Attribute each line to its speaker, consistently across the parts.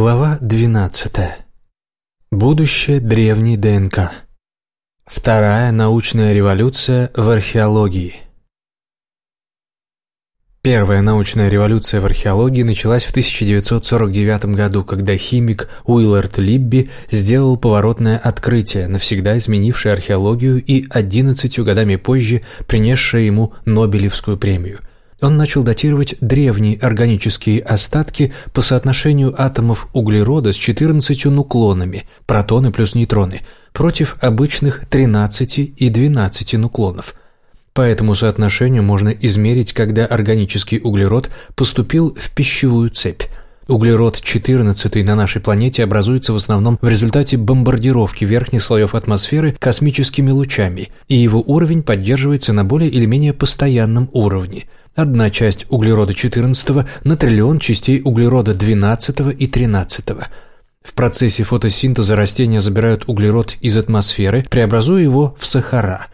Speaker 1: Глава 12. Будущее древней ДНК. Вторая научная революция в археологии. Первая научная революция в археологии началась в 1949 году, когда химик Уиллард Либби сделал поворотное открытие, навсегда изменившее археологию и 11 годами позже принесшее ему Нобелевскую премию. Он начал датировать древние органические остатки по соотношению атомов углерода с 14 нуклонами, протоны плюс нейтроны, против обычных 13 и 12 нуклонов. По этому соотношению можно измерить, когда органический углерод поступил в пищевую цепь. Углерод-14 на нашей планете образуется в основном в результате бомбардировки верхних слоев атмосферы космическими лучами, и его уровень поддерживается на более или менее постоянном уровне – Одна часть углерода 14 на триллион частей углерода 12 и 13. В процессе фотосинтеза растения забирают углерод из атмосферы, преобразуя его в сахара.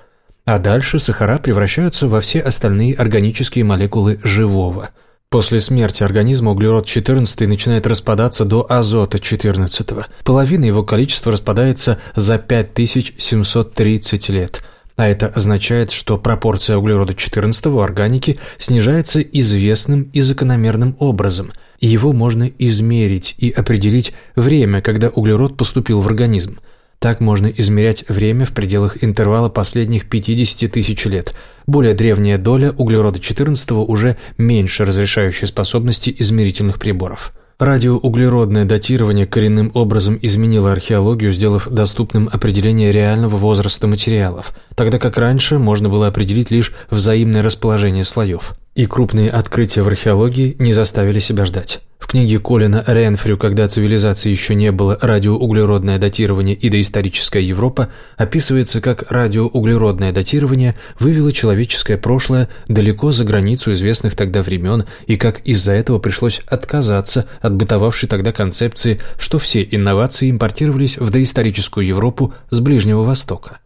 Speaker 1: А дальше сахара превращаются во все остальные органические молекулы живого. После смерти организма углерод 14 начинает распадаться до азота 14. Половина его количества распадается за 5730 лет – а это означает, что пропорция углерода-14 в органике снижается известным и закономерным образом, его можно измерить и определить время, когда углерод поступил в организм. Так можно измерять время в пределах интервала последних 50 тысяч лет. Более древняя доля углерода-14 уже меньше разрешающей способности измерительных приборов. Радиоуглеродное датирование коренным образом изменило археологию, сделав доступным определение реального возраста материалов, тогда как раньше можно было определить лишь взаимное расположение слоев. И крупные открытия в археологии не заставили себя ждать. В книге Колина Ренфрю «Когда цивилизации еще не было. Радиоуглеродное датирование и доисторическая Европа» описывается, как радиоуглеродное датирование вывело человеческое прошлое далеко за границу известных тогда времен и как из-за этого пришлось отказаться от бытовавшей тогда концепции, что все инновации импортировались в доисторическую Европу с Ближнего Востока.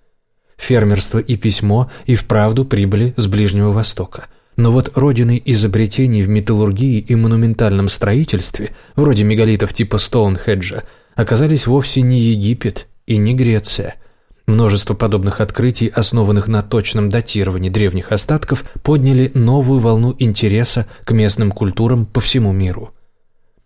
Speaker 1: Фермерство и письмо и вправду прибыли с Ближнего Востока – но вот родины изобретений в металлургии и монументальном строительстве, вроде мегалитов типа Стоунхеджа, оказались вовсе не Египет и не Греция. Множество подобных открытий, основанных на точном датировании древних остатков, подняли новую волну интереса к местным культурам по всему миру.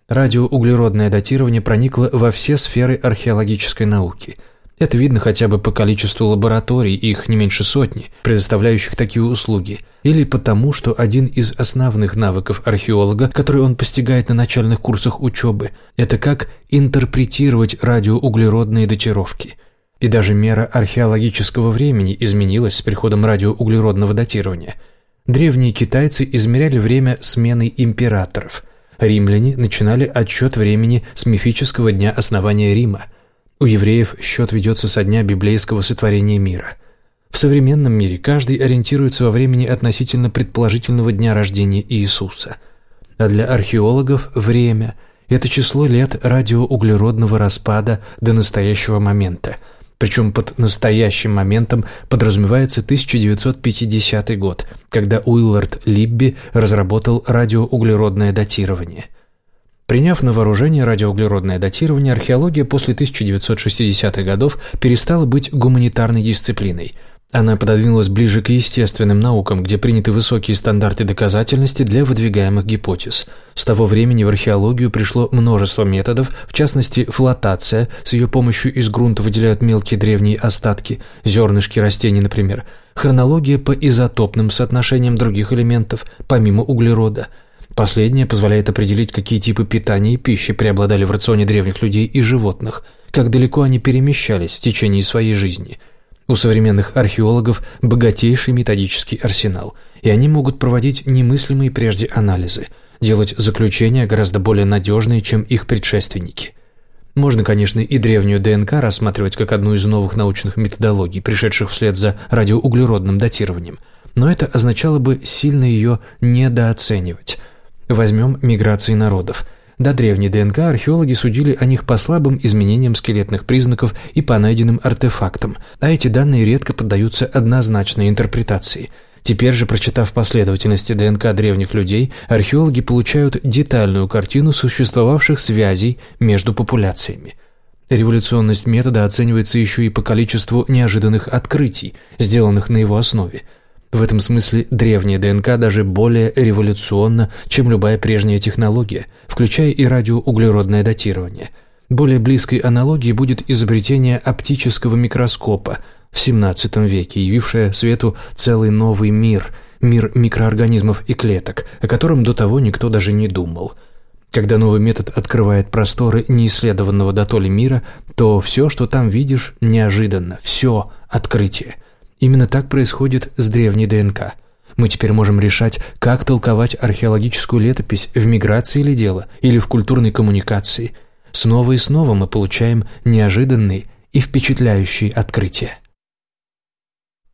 Speaker 1: Радиоуглеродное датирование проникло во все сферы археологической науки – это видно хотя бы по количеству лабораторий, их не меньше сотни, предоставляющих такие услуги, или потому, что один из основных навыков археолога, который он постигает на начальных курсах учебы, это как интерпретировать радиоуглеродные датировки. И даже мера археологического времени изменилась с приходом радиоуглеродного датирования. Древние китайцы измеряли время смены императоров. Римляне начинали отсчет времени с мифического дня основания Рима – у евреев счет ведется со дня библейского сотворения мира. В современном мире каждый ориентируется во времени относительно предположительного дня рождения Иисуса. А для археологов время – это число лет радиоуглеродного распада до настоящего момента. Причем под настоящим моментом подразумевается 1950 год, когда Уиллард Либби разработал радиоуглеродное датирование – Приняв на вооружение радиоуглеродное датирование, археология после 1960-х годов перестала быть гуманитарной дисциплиной. Она пододвинулась ближе к естественным наукам, где приняты высокие стандарты доказательности для выдвигаемых гипотез. С того времени в археологию пришло множество методов, в частности флотация, с ее помощью из грунта выделяют мелкие древние остатки, зернышки растений, например, хронология по изотопным соотношениям других элементов, помимо углерода – Последнее позволяет определить, какие типы питания и пищи преобладали в рационе древних людей и животных, как далеко они перемещались в течение своей жизни. У современных археологов богатейший методический арсенал, и они могут проводить немыслимые прежде анализы, делать заключения гораздо более надежные, чем их предшественники. Можно, конечно, и древнюю ДНК рассматривать как одну из новых научных методологий, пришедших вслед за радиоуглеродным датированием, но это означало бы сильно ее недооценивать – Возьмем миграции народов. До древней ДНК археологи судили о них по слабым изменениям скелетных признаков и по найденным артефактам, а эти данные редко поддаются однозначной интерпретации. Теперь же, прочитав последовательности ДНК древних людей, археологи получают детальную картину существовавших связей между популяциями. Революционность метода оценивается еще и по количеству неожиданных открытий, сделанных на его основе. В этом смысле древняя ДНК даже более революционна, чем любая прежняя технология, включая и радиоуглеродное датирование. Более близкой аналогией будет изобретение оптического микроскопа – в XVII веке, явившая свету целый новый мир, мир микроорганизмов и клеток, о котором до того никто даже не думал. Когда новый метод открывает просторы неисследованного дотоле мира, то все, что там видишь, неожиданно, все – открытие. Именно так происходит с древней ДНК. Мы теперь можем решать, как толковать археологическую летопись в миграции ли дело, или в культурной коммуникации. Снова и снова мы получаем неожиданные и впечатляющие открытия.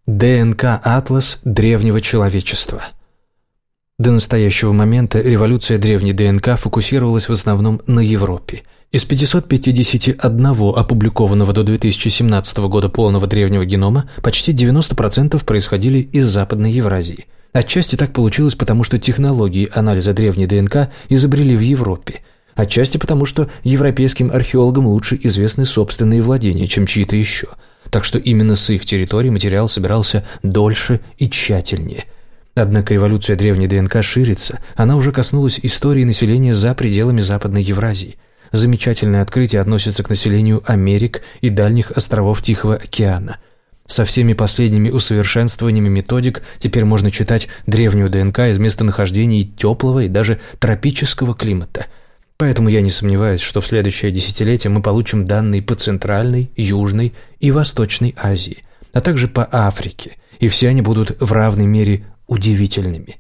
Speaker 1: ДНК-атлас древнего человечества. До настоящего момента революция древней ДНК фокусировалась в основном на Европе. Из 551 опубликованного до 2017 года полного древнего генома почти 90% происходили из Западной Евразии. Отчасти так получилось, потому что технологии анализа древней ДНК изобрели в Европе. Отчасти потому, что европейским археологам лучше известны собственные владения, чем чьи-то еще – так что именно с их территории материал собирался дольше и тщательнее. Однако революция древней ДНК ширится, она уже коснулась истории населения за пределами Западной Евразии. Замечательное открытие относится к населению Америк и дальних островов Тихого океана. Со всеми последними усовершенствованиями методик теперь можно читать древнюю ДНК из местонахождений теплого и даже тропического климата – Поэтому я не сомневаюсь, что в следующее десятилетие мы получим данные по Центральной, Южной и Восточной Азии, а также по Африке, и все они будут в равной мере удивительными.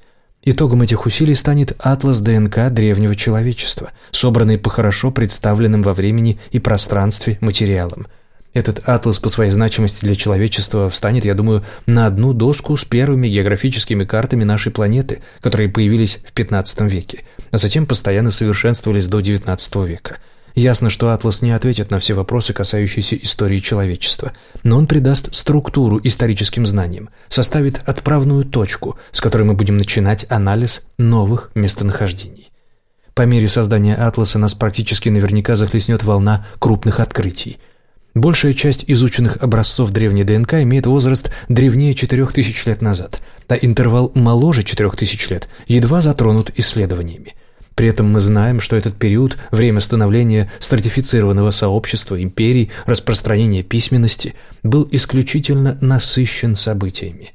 Speaker 1: Итогом этих усилий станет атлас ДНК древнего человечества, собранный по хорошо представленным во времени и пространстве материалам – этот атлас по своей значимости для человечества встанет, я думаю, на одну доску с первыми географическими картами нашей планеты, которые появились в XV веке, а затем постоянно совершенствовались до XIX века. Ясно, что атлас не ответит на все вопросы, касающиеся истории человечества, но он придаст структуру историческим знаниям, составит отправную точку, с которой мы будем начинать анализ новых местонахождений. По мере создания атласа нас практически наверняка захлестнет волна крупных открытий – Большая часть изученных образцов древней ДНК имеет возраст древнее 4000 лет назад, а интервал моложе 4000 лет едва затронут исследованиями. При этом мы знаем, что этот период – время становления стратифицированного сообщества, империй, распространения письменности – был исключительно насыщен событиями.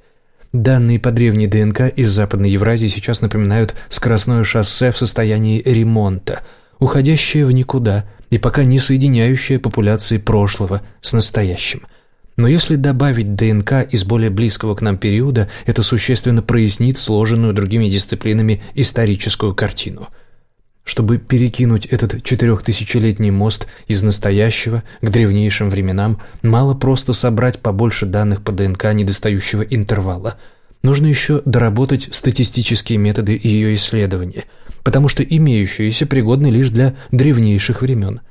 Speaker 1: Данные по древней ДНК из Западной Евразии сейчас напоминают скоростное шоссе в состоянии ремонта, уходящее в никуда – и пока не соединяющая популяции прошлого с настоящим. Но если добавить ДНК из более близкого к нам периода, это существенно прояснит сложенную другими дисциплинами историческую картину. Чтобы перекинуть этот четырехтысячелетний мост из настоящего к древнейшим временам, мало просто собрать побольше данных по ДНК недостающего интервала. Нужно еще доработать статистические методы ее исследования – потому что имеющиеся пригодны лишь для древнейших времен.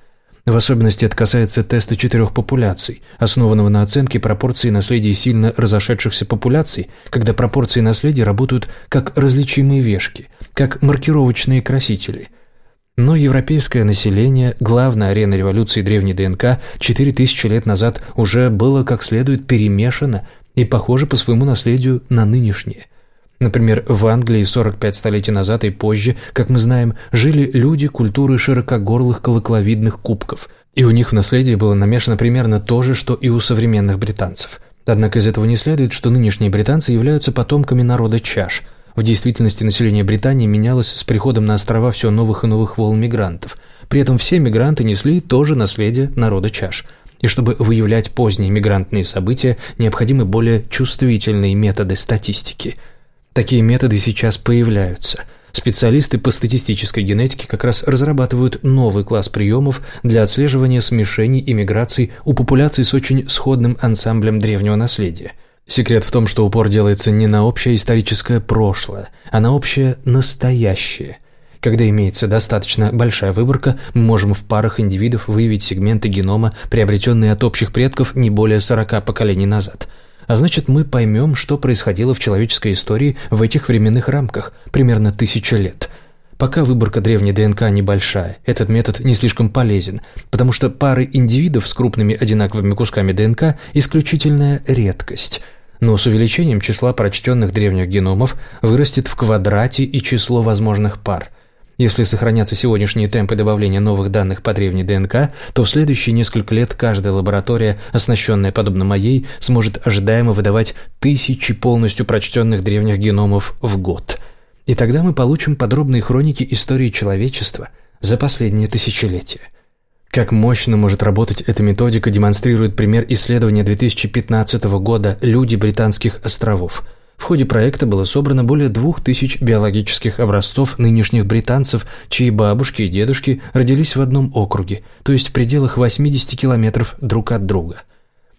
Speaker 1: В особенности это касается теста четырех популяций, основанного на оценке пропорции наследия сильно разошедшихся популяций, когда пропорции наследия работают как различимые вешки, как маркировочные красители. Но европейское население, главная арена революции древней ДНК, 4000 лет назад уже было как следует перемешано и похоже по своему наследию на нынешнее. Например, в Англии 45 столетий назад и позже, как мы знаем, жили люди культуры широкогорлых колокловидных кубков, и у них в наследии было намешано примерно то же, что и у современных британцев. Однако из этого не следует, что нынешние британцы являются потомками народа чаш. В действительности население Британии менялось с приходом на острова все новых и новых волн мигрантов. При этом все мигранты несли тоже наследие народа чаш – и чтобы выявлять поздние мигрантные события, необходимы более чувствительные методы статистики – Такие методы сейчас появляются. Специалисты по статистической генетике как раз разрабатывают новый класс приемов для отслеживания смешений и миграций у популяций с очень сходным ансамблем древнего наследия. Секрет в том, что упор делается не на общее историческое прошлое, а на общее настоящее. Когда имеется достаточно большая выборка, мы можем в парах индивидов выявить сегменты генома, приобретенные от общих предков не более 40 поколений назад – А значит, мы поймем, что происходило в человеческой истории в этих временных рамках, примерно тысяча лет. Пока выборка древней ДНК небольшая, этот метод не слишком полезен, потому что пары индивидов с крупными одинаковыми кусками ДНК – исключительная редкость. Но с увеличением числа прочтенных древних геномов вырастет в квадрате и число возможных пар – если сохранятся сегодняшние темпы добавления новых данных по древней ДНК, то в следующие несколько лет каждая лаборатория, оснащенная подобно моей, сможет ожидаемо выдавать тысячи полностью прочтенных древних геномов в год. И тогда мы получим подробные хроники истории человечества за последние тысячелетия. Как мощно может работать эта методика, демонстрирует пример исследования 2015 года «Люди британских островов», в ходе проекта было собрано более двух тысяч биологических образцов нынешних британцев, чьи бабушки и дедушки родились в одном округе, то есть в пределах 80 километров друг от друга.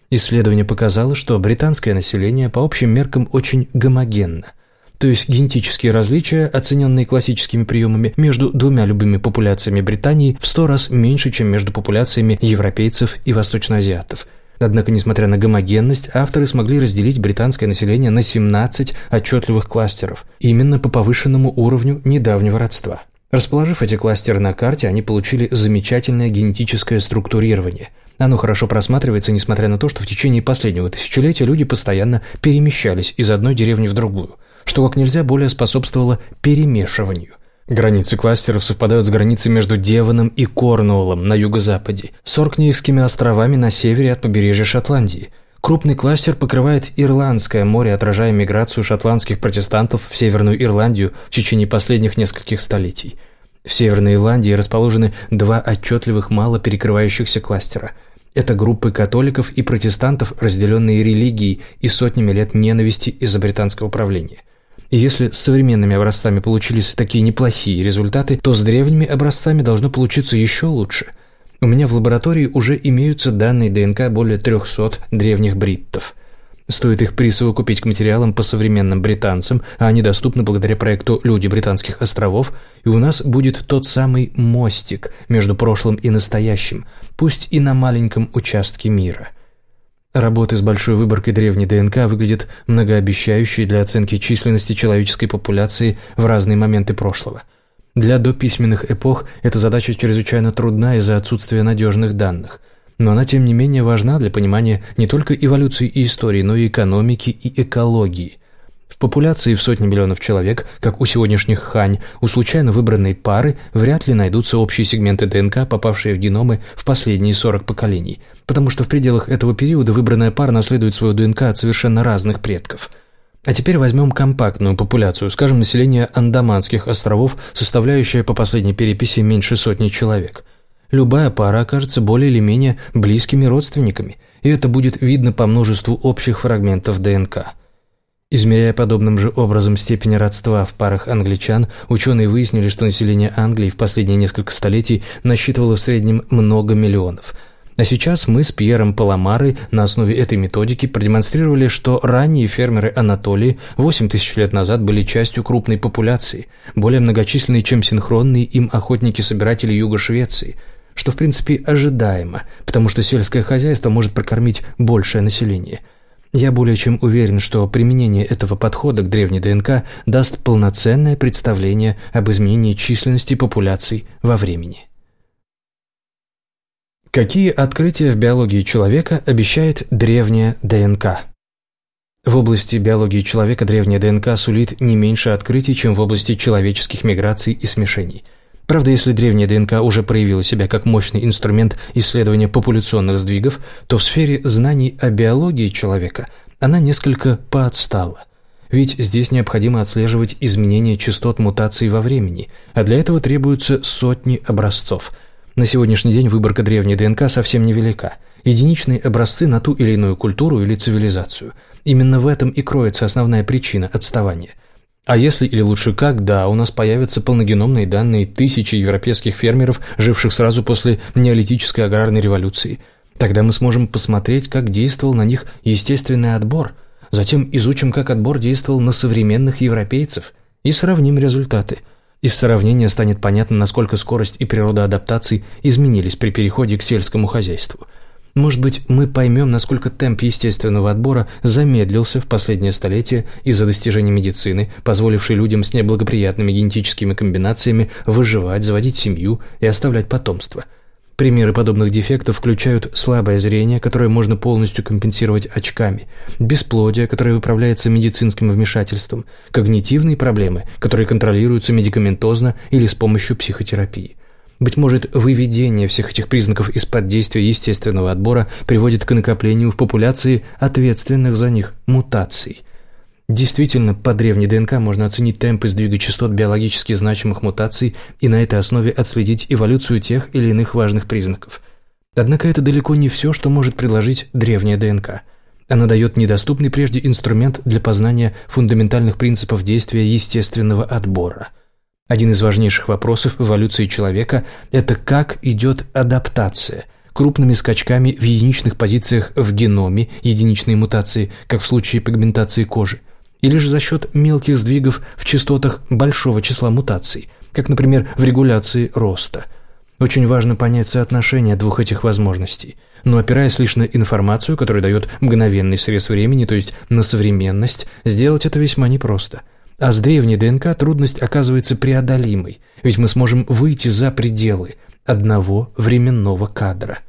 Speaker 1: Исследование показало, что британское население по общим меркам очень гомогенно – то есть генетические различия, оцененные классическими приемами, между двумя любыми популяциями Британии в сто раз меньше, чем между популяциями европейцев и восточноазиатов – Однако, несмотря на гомогенность, авторы смогли разделить британское население на 17 отчетливых кластеров, именно по повышенному уровню недавнего родства. Расположив эти кластеры на карте, они получили замечательное генетическое структурирование. Оно хорошо просматривается, несмотря на то, что в течение последнего тысячелетия люди постоянно перемещались из одной деревни в другую, что как нельзя более способствовало перемешиванию. Границы кластеров совпадают с границей между Девоном и Корнуоллом на юго-западе, с Оркнейскими островами на севере от побережья Шотландии. Крупный кластер покрывает Ирландское море, отражая миграцию шотландских протестантов в Северную Ирландию в течение последних нескольких столетий. В Северной Ирландии расположены два отчетливых мало перекрывающихся кластера. Это группы католиков и протестантов, разделенные религией и сотнями лет ненависти из-за британского правления – и если с современными образцами получились такие неплохие результаты, то с древними образцами должно получиться еще лучше. У меня в лаборатории уже имеются данные ДНК более 300 древних бриттов. Стоит их присовокупить к материалам по современным британцам, а они доступны благодаря проекту «Люди британских островов», и у нас будет тот самый мостик между прошлым и настоящим, пусть и на маленьком участке мира – Работы с большой выборкой древней ДНК выглядят многообещающей для оценки численности человеческой популяции в разные моменты прошлого. Для дописьменных эпох эта задача чрезвычайно трудна из-за отсутствия надежных данных, но она тем не менее важна для понимания не только эволюции и истории, но и экономики и экологии. В популяции в сотни миллионов человек, как у сегодняшних хань, у случайно выбранной пары вряд ли найдутся общие сегменты ДНК, попавшие в геномы в последние 40 поколений, потому что в пределах этого периода выбранная пара наследует свою ДНК от совершенно разных предков. А теперь возьмем компактную популяцию, скажем, население Андаманских островов, составляющее по последней переписи меньше сотни человек. Любая пара окажется более или менее близкими родственниками, и это будет видно по множеству общих фрагментов ДНК – Измеряя подобным же образом степень родства в парах англичан, ученые выяснили, что население Англии в последние несколько столетий насчитывало в среднем много миллионов. А сейчас мы с Пьером Паламарой на основе этой методики продемонстрировали, что ранние фермеры Анатолии 8 тысяч лет назад были частью крупной популяции, более многочисленной, чем синхронные им охотники-собиратели Юга Швеции – что в принципе ожидаемо, потому что сельское хозяйство может прокормить большее население – я более чем уверен, что применение этого подхода к древней ДНК даст полноценное представление об изменении численности популяций во времени. Какие открытия в биологии человека обещает древняя ДНК? В области биологии человека древняя ДНК сулит не меньше открытий, чем в области человеческих миграций и смешений – Правда, если древняя ДНК уже проявила себя как мощный инструмент исследования популяционных сдвигов, то в сфере знаний о биологии человека она несколько поотстала. Ведь здесь необходимо отслеживать изменения частот мутаций во времени, а для этого требуются сотни образцов. На сегодняшний день выборка древней ДНК совсем невелика. Единичные образцы на ту или иную культуру или цивилизацию. Именно в этом и кроется основная причина отставания – а если, или лучше когда, у нас появятся полногеномные данные тысячи европейских фермеров, живших сразу после неолитической аграрной революции, тогда мы сможем посмотреть, как действовал на них естественный отбор, затем изучим, как отбор действовал на современных европейцев. И сравним результаты. Из сравнения станет понятно, насколько скорость и природа адаптаций изменились при переходе к сельскому хозяйству – Может быть, мы поймем, насколько темп естественного отбора замедлился в последнее столетие из-за достижений медицины, позволившей людям с неблагоприятными генетическими комбинациями выживать, заводить семью и оставлять потомство. Примеры подобных дефектов включают слабое зрение, которое можно полностью компенсировать очками, бесплодие, которое выправляется медицинским вмешательством, когнитивные проблемы, которые контролируются медикаментозно или с помощью психотерапии. Быть может, выведение всех этих признаков из-под действия естественного отбора приводит к накоплению в популяции ответственных за них мутаций. Действительно, по древней ДНК можно оценить темпы сдвига частот биологически значимых мутаций и на этой основе отследить эволюцию тех или иных важных признаков. Однако это далеко не все, что может предложить древняя ДНК. Она дает недоступный прежде инструмент для познания фундаментальных принципов действия естественного отбора – один из важнейших вопросов эволюции человека – это как идет адаптация – крупными скачками в единичных позициях в геноме, единичные мутации, как в случае пигментации кожи, или же за счет мелких сдвигов в частотах большого числа мутаций, как, например, в регуляции роста. Очень важно понять соотношение двух этих возможностей, но опираясь лишь на информацию, которая дает мгновенный срез времени, то есть на современность, сделать это весьма непросто – а с древней ДНК трудность оказывается преодолимой, ведь мы сможем выйти за пределы одного временного кадра.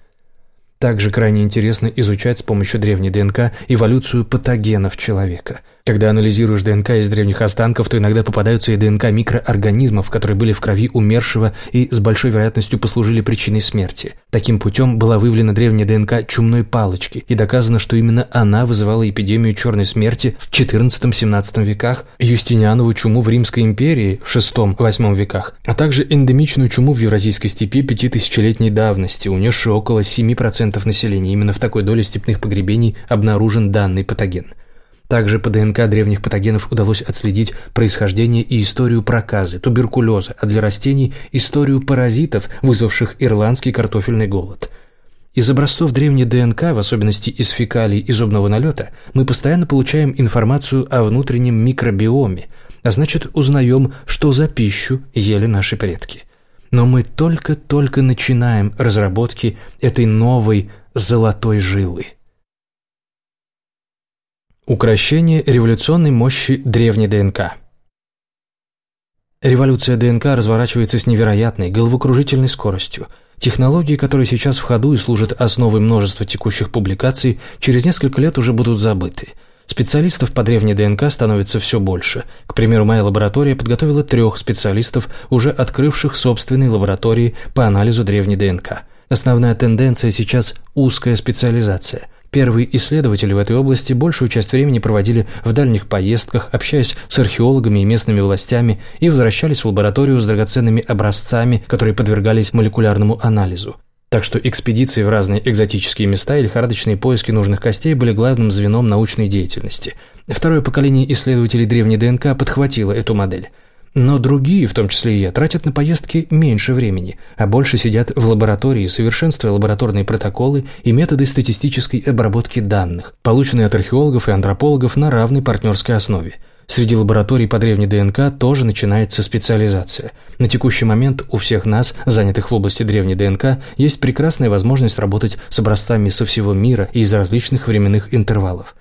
Speaker 1: Также крайне интересно изучать с помощью древней ДНК эволюцию патогенов человека – когда анализируешь ДНК из древних останков, то иногда попадаются и ДНК микроорганизмов, которые были в крови умершего и с большой вероятностью послужили причиной смерти. Таким путем была выявлена древняя ДНК чумной палочки, и доказано, что именно она вызывала эпидемию черной смерти в XIV-XVII веках, Юстинианову чуму в Римской империи в VI-VIII веках, а также эндемичную чуму в Евразийской степи пятитысячелетней давности, унесшую около 7% населения. Именно в такой доле степных погребений обнаружен данный патоген. Также по ДНК древних патогенов удалось отследить происхождение и историю проказы, туберкулеза, а для растений – историю паразитов, вызвавших ирландский картофельный голод. Из образцов древней ДНК, в особенности из фекалий и зубного налета, мы постоянно получаем информацию о внутреннем микробиоме, а значит узнаем, что за пищу ели наши предки. Но мы только-только начинаем разработки этой новой золотой жилы. Укращение революционной мощи древней ДНК Революция ДНК разворачивается с невероятной, головокружительной скоростью. Технологии, которые сейчас в ходу и служат основой множества текущих публикаций, через несколько лет уже будут забыты. Специалистов по древней ДНК становится все больше. К примеру, моя лаборатория подготовила трех специалистов, уже открывших собственные лаборатории по анализу древней ДНК. Основная тенденция сейчас – узкая специализация. Первые исследователи в этой области большую часть времени проводили в дальних поездках, общаясь с археологами и местными властями, и возвращались в лабораторию с драгоценными образцами, которые подвергались молекулярному анализу. Так что экспедиции в разные экзотические места и лихорадочные поиски нужных костей были главным звеном научной деятельности. Второе поколение исследователей древней ДНК подхватило эту модель – но другие, в том числе и я, тратят на поездки меньше времени, а больше сидят в лаборатории, совершенствуя лабораторные протоколы и методы статистической обработки данных, полученные от археологов и антропологов на равной партнерской основе. Среди лабораторий по древней ДНК тоже начинается специализация. На текущий момент у всех нас, занятых в области древней ДНК, есть прекрасная возможность работать с образцами со всего мира и из различных временных интервалов.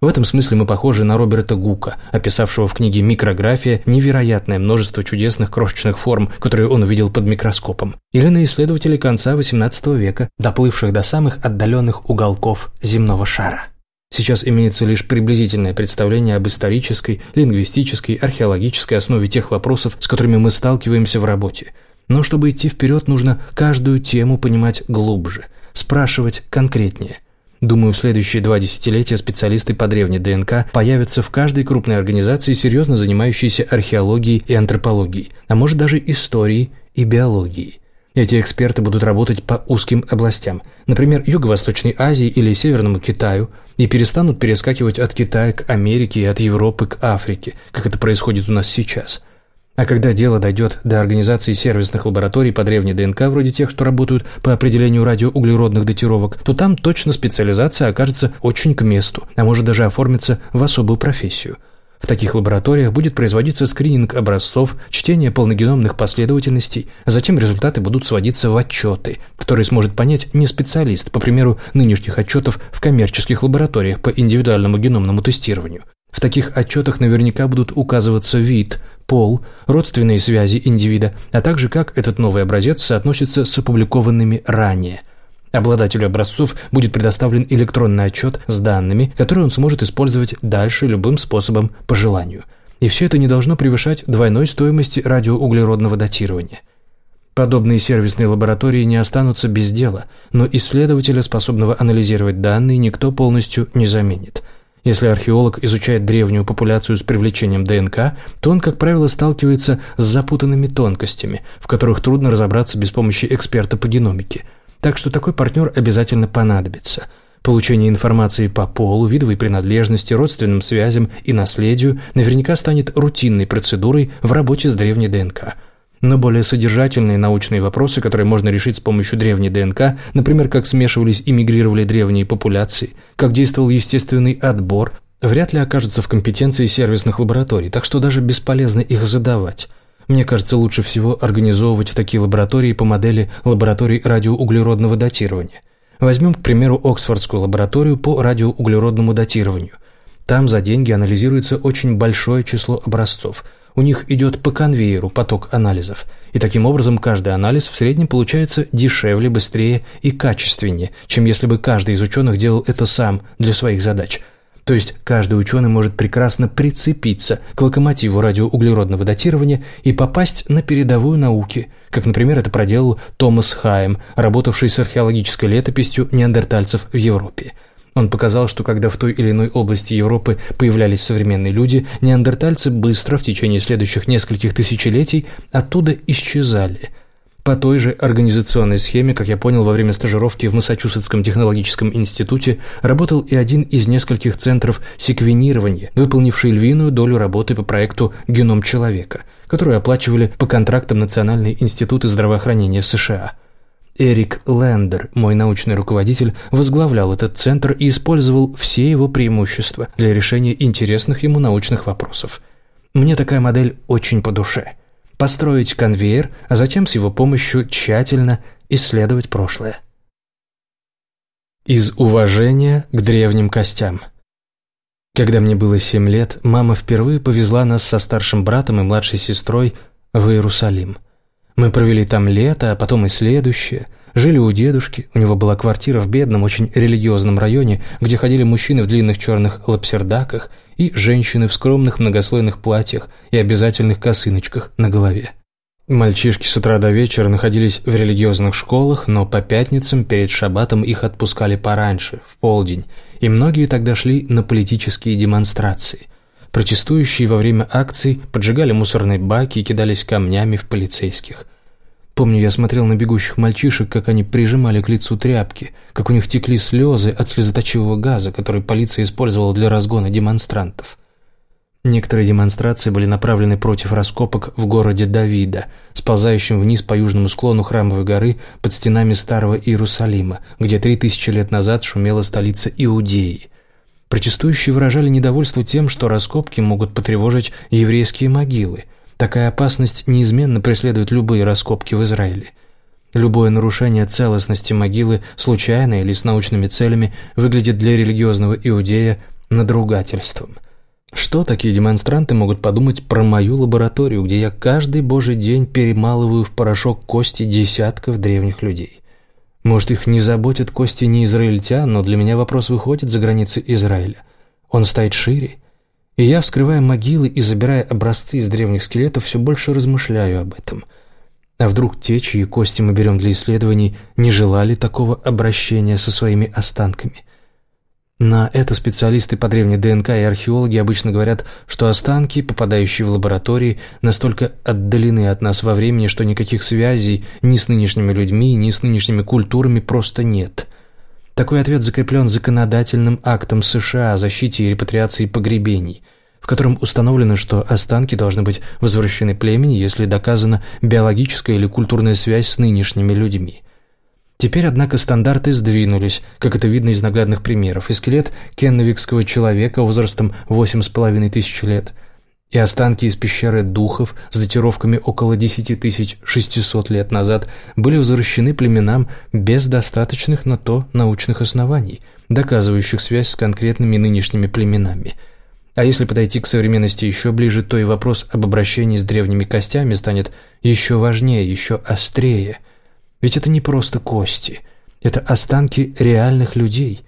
Speaker 1: В этом смысле мы похожи на Роберта Гука, описавшего в книге «Микрография» невероятное множество чудесных крошечных форм, которые он увидел под микроскопом, или на исследователей конца XVIII века, доплывших до самых отдаленных уголков земного шара. Сейчас имеется лишь приблизительное представление об исторической, лингвистической, археологической основе тех вопросов, с которыми мы сталкиваемся в работе. Но чтобы идти вперед, нужно каждую тему понимать глубже, спрашивать конкретнее – Думаю, в следующие два десятилетия специалисты по древней ДНК появятся в каждой крупной организации, серьезно занимающейся археологией и антропологией, а может даже историей и биологией. Эти эксперты будут работать по узким областям, например, Юго-Восточной Азии или Северному Китаю, и перестанут перескакивать от Китая к Америке и от Европы к Африке, как это происходит у нас сейчас – а когда дело дойдет до организации сервисных лабораторий по древней ДНК, вроде тех, что работают по определению радиоуглеродных датировок, то там точно специализация окажется очень к месту, а может даже оформиться в особую профессию. В таких лабораториях будет производиться скрининг образцов, чтение полногеномных последовательностей, а затем результаты будут сводиться в отчеты, которые сможет понять не специалист, по примеру нынешних отчетов в коммерческих лабораториях по индивидуальному геномному тестированию. В таких отчетах наверняка будут указываться вид, пол, родственные связи индивида, а также как этот новый образец соотносится с опубликованными ранее – Обладателю образцов будет предоставлен электронный отчет с данными, которые он сможет использовать дальше любым способом по желанию. И все это не должно превышать двойной стоимости радиоуглеродного датирования. Подобные сервисные лаборатории не останутся без дела, но исследователя, способного анализировать данные, никто полностью не заменит. Если археолог изучает древнюю популяцию с привлечением ДНК, то он, как правило, сталкивается с запутанными тонкостями, в которых трудно разобраться без помощи эксперта по геномике – так что такой партнер обязательно понадобится. Получение информации по полу, видовой принадлежности, родственным связям и наследию наверняка станет рутинной процедурой в работе с древней ДНК. Но более содержательные научные вопросы, которые можно решить с помощью древней ДНК, например, как смешивались и мигрировали древние популяции, как действовал естественный отбор, вряд ли окажутся в компетенции сервисных лабораторий, так что даже бесполезно их задавать. Мне кажется, лучше всего организовывать такие лаборатории по модели лабораторий радиоуглеродного датирования. Возьмем, к примеру, Оксфордскую лабораторию по радиоуглеродному датированию. Там за деньги анализируется очень большое число образцов. У них идет по конвейеру поток анализов. И таким образом каждый анализ в среднем получается дешевле, быстрее и качественнее, чем если бы каждый из ученых делал это сам для своих задач – то есть каждый ученый может прекрасно прицепиться к локомотиву радиоуглеродного датирования и попасть на передовую науки, как, например, это проделал Томас Хайм, работавший с археологической летописью неандертальцев в Европе. Он показал, что когда в той или иной области Европы появлялись современные люди, неандертальцы быстро, в течение следующих нескольких тысячелетий, оттуда исчезали – по той же организационной схеме, как я понял во время стажировки в Массачусетском технологическом институте, работал и один из нескольких центров секвенирования, выполнивший львиную долю работы по проекту «Геном человека», которую оплачивали по контрактам Национальные институты здравоохранения США. Эрик Лендер, мой научный руководитель, возглавлял этот центр и использовал все его преимущества для решения интересных ему научных вопросов. Мне такая модель очень по душе – построить конвейер, а затем с его помощью тщательно исследовать прошлое. Из уважения к древним костям. Когда мне было семь лет, мама впервые повезла нас со старшим братом и младшей сестрой в Иерусалим. Мы провели там лето, а потом и следующее. Жили у дедушки, у него была квартира в бедном, очень религиозном районе, где ходили мужчины в длинных черных лапсердаках и женщины в скромных многослойных платьях и обязательных косыночках на голове. Мальчишки с утра до вечера находились в религиозных школах, но по пятницам перед шаббатом их отпускали пораньше, в полдень, и многие тогда шли на политические демонстрации. Протестующие во время акций поджигали мусорные баки и кидались камнями в полицейских. Помню, я смотрел на бегущих мальчишек, как они прижимали к лицу тряпки, как у них текли слезы от слезоточивого газа, который полиция использовала для разгона демонстрантов. Некоторые демонстрации были направлены против раскопок в городе Давида, сползающем вниз по южному склону Храмовой горы под стенами Старого Иерусалима, где три тысячи лет назад шумела столица Иудеи. Протестующие выражали недовольство тем, что раскопки могут потревожить еврейские могилы – Такая опасность неизменно преследует любые раскопки в Израиле. Любое нарушение целостности могилы, случайно или с научными целями, выглядит для религиозного иудея надругательством. Что такие демонстранты могут подумать про мою лабораторию, где я каждый божий день перемалываю в порошок кости десятков древних людей? Может, их не заботят кости не израильтян, но для меня вопрос выходит за границы Израиля. Он стоит шире, и я, вскрывая могилы и забирая образцы из древних скелетов, все больше размышляю об этом. А вдруг те, чьи кости мы берем для исследований, не желали такого обращения со своими останками? На это специалисты по древней ДНК и археологи обычно говорят, что останки, попадающие в лаборатории, настолько отдалены от нас во времени, что никаких связей ни с нынешними людьми, ни с нынешними культурами просто нет – такой ответ закреплен законодательным актом США о защите и репатриации погребений, в котором установлено, что останки должны быть возвращены племени, если доказана биологическая или культурная связь с нынешними людьми. Теперь, однако, стандарты сдвинулись, как это видно из наглядных примеров, и скелет кенневикского человека возрастом 8,5 тысяч лет, и останки из пещеры духов с датировками около 10 600 лет назад были возвращены племенам без достаточных на то научных оснований, доказывающих связь с конкретными нынешними племенами. А если подойти к современности еще ближе, то и вопрос об обращении с древними костями станет еще важнее, еще острее – ведь это не просто кости, это останки реальных людей,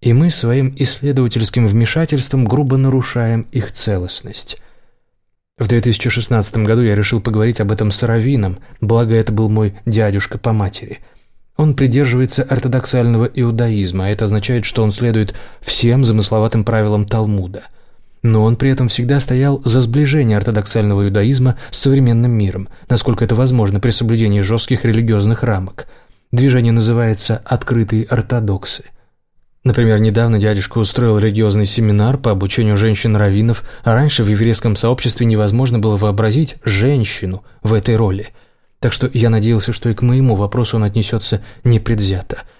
Speaker 1: и мы своим исследовательским вмешательством грубо нарушаем их целостность. В 2016 году я решил поговорить об этом с Равином, благо это был мой дядюшка по матери. Он придерживается ортодоксального иудаизма, а это означает, что он следует всем замысловатым правилам Талмуда – но он при этом всегда стоял за сближение ортодоксального иудаизма с современным миром, насколько это возможно при соблюдении жестких религиозных рамок. Движение называется «открытые ортодоксы». Например, недавно дядюшка устроил религиозный семинар по обучению женщин-раввинов, а раньше в еврейском сообществе невозможно было вообразить женщину в этой роли. Так что я надеялся, что и к моему вопросу он отнесется непредвзято –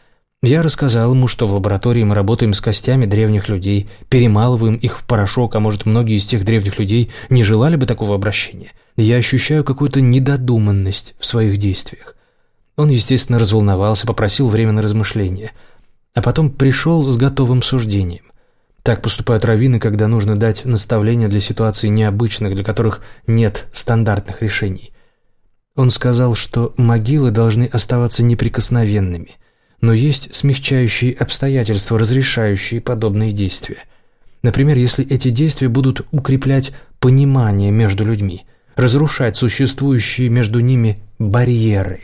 Speaker 1: я рассказал ему, что в лаборатории мы работаем с костями древних людей, перемалываем их в порошок, а может, многие из тех древних людей не желали бы такого обращения. Я ощущаю какую-то недодуманность в своих действиях. Он, естественно, разволновался, попросил время на размышление. А потом пришел с готовым суждением. Так поступают раввины, когда нужно дать наставления для ситуаций необычных, для которых нет стандартных решений. Он сказал, что могилы должны оставаться неприкосновенными, но есть смягчающие обстоятельства, разрешающие подобные действия. Например, если эти действия будут укреплять понимание между людьми, разрушать существующие между ними барьеры.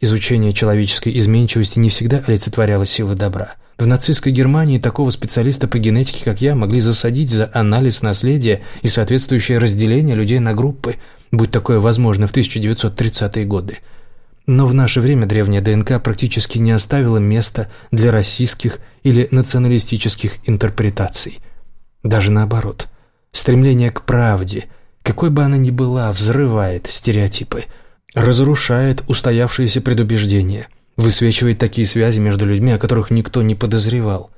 Speaker 1: Изучение человеческой изменчивости не всегда олицетворяло силы добра. В нацистской Германии такого специалиста по генетике, как я, могли засадить за анализ наследия и соответствующее разделение людей на группы, будь такое возможно в 1930-е годы – но в наше время древняя ДНК практически не оставила места для российских или националистических интерпретаций. Даже наоборот. Стремление к правде, какой бы она ни была, взрывает стереотипы, разрушает устоявшиеся предубеждения, высвечивает такие связи между людьми, о которых никто не подозревал.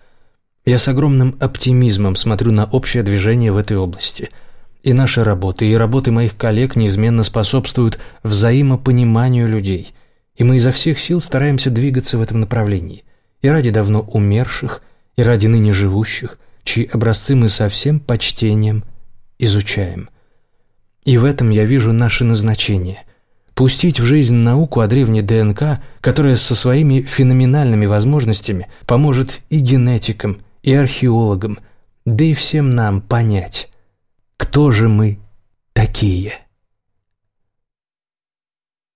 Speaker 1: Я с огромным оптимизмом смотрю на общее движение в этой области – и наши работы, и работы моих коллег неизменно способствуют взаимопониманию людей. И мы изо всех сил стараемся двигаться в этом направлении. И ради давно умерших, и ради ныне живущих, чьи образцы мы со всем почтением изучаем. И в этом я вижу наше назначение – пустить в жизнь науку о древней ДНК, которая со своими феноменальными возможностями поможет и генетикам, и археологам, да и всем нам понять, кто же мы такие?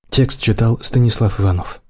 Speaker 1: Текст читал Станислав Иванов.